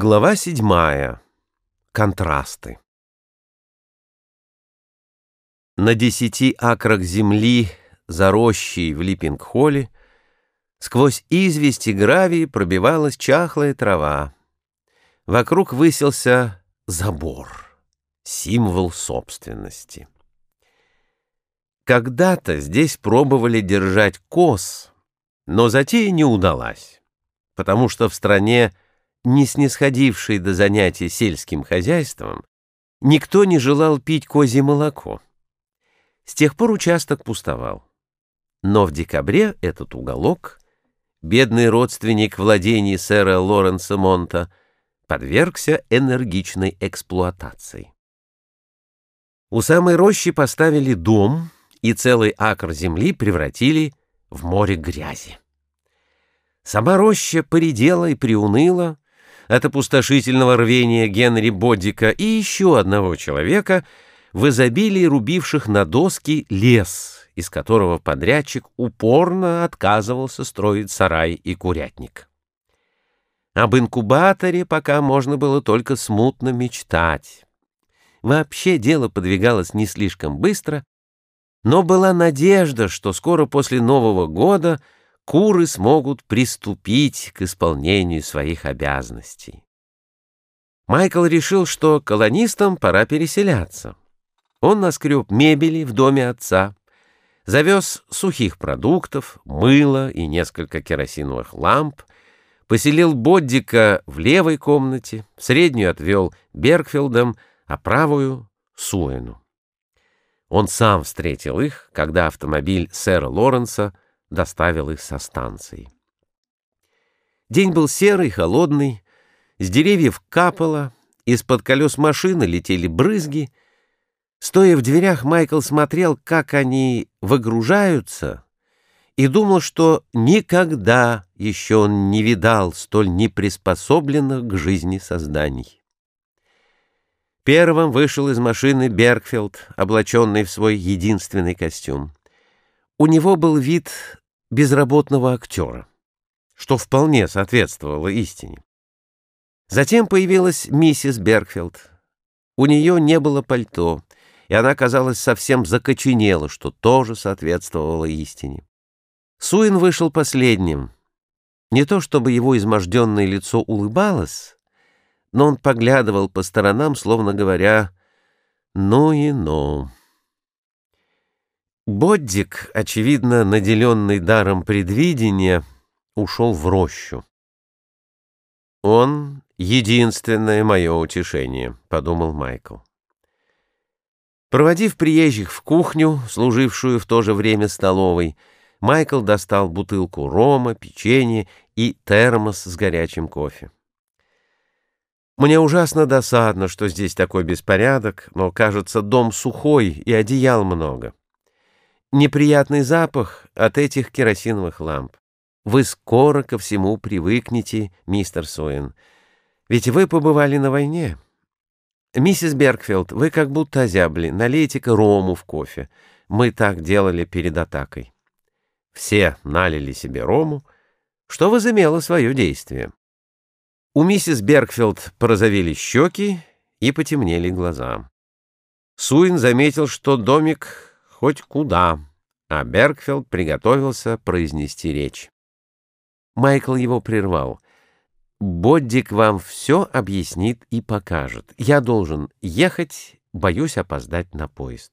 Глава седьмая. Контрасты. На десяти акрах земли, за рощей в Липпинг-холле, сквозь известь и гравий пробивалась чахлая трава. Вокруг высился забор, символ собственности. Когда-то здесь пробовали держать коз, но затея не удалась, потому что в стране не снисходивший до занятий сельским хозяйством, никто не желал пить козье молоко. С тех пор участок пустовал. Но в декабре этот уголок, бедный родственник владений сэра Лоренса Монта, подвергся энергичной эксплуатации. У самой рощи поставили дом и целый акр земли превратили в море грязи. Сама роща поредела и приуныла, от опустошительного рвения Генри Боддика и еще одного человека, в изобилии рубивших на доски лес, из которого подрядчик упорно отказывался строить сарай и курятник. Об инкубаторе пока можно было только смутно мечтать. Вообще дело подвигалось не слишком быстро, но была надежда, что скоро после Нового года — куры смогут приступить к исполнению своих обязанностей. Майкл решил, что колонистам пора переселяться. Он наскреб мебели в доме отца, завез сухих продуктов, мыло и несколько керосиновых ламп, поселил Боддика в левой комнате, среднюю отвел Бергфилдом, а правую — Суэну. Он сам встретил их, когда автомобиль сэра Лоренса — доставил их со станции. День был серый, холодный, с деревьев капало, из-под колес машины летели брызги. Стоя в дверях, Майкл смотрел, как они выгружаются, и думал, что никогда еще он не видал столь неприспособленных к жизни созданий. Первым вышел из машины Бергфилд, облаченный в свой единственный костюм. У него был вид безработного актера, что вполне соответствовало истине. Затем появилась миссис Бергфилд. У нее не было пальто, и она, казалось, совсем закоченела, что тоже соответствовало истине. Суин вышел последним. Не то чтобы его изможденное лицо улыбалось, но он поглядывал по сторонам, словно говоря «ну и ну». Боддик, очевидно наделенный даром предвидения, ушел в рощу. «Он — единственное мое утешение», — подумал Майкл. Проводив приезжих в кухню, служившую в то же время столовой, Майкл достал бутылку рома, печенье и термос с горячим кофе. Мне ужасно досадно, что здесь такой беспорядок, но, кажется, дом сухой и одеял много неприятный запах от этих керосиновых ламп. Вы скоро ко всему привыкнете, мистер Суэн. Ведь вы побывали на войне. Миссис Бергфилд, вы как будто озябли. Налейте-ка рому в кофе. Мы так делали перед атакой. Все налили себе рому, что возымело свое действие. У миссис Бергфилд порозовели щеки и потемнели глаза. Суин заметил, что домик хоть куда, а Бергфилд приготовился произнести речь. Майкл его прервал. «Боддик вам все объяснит и покажет. Я должен ехать, боюсь опоздать на поезд».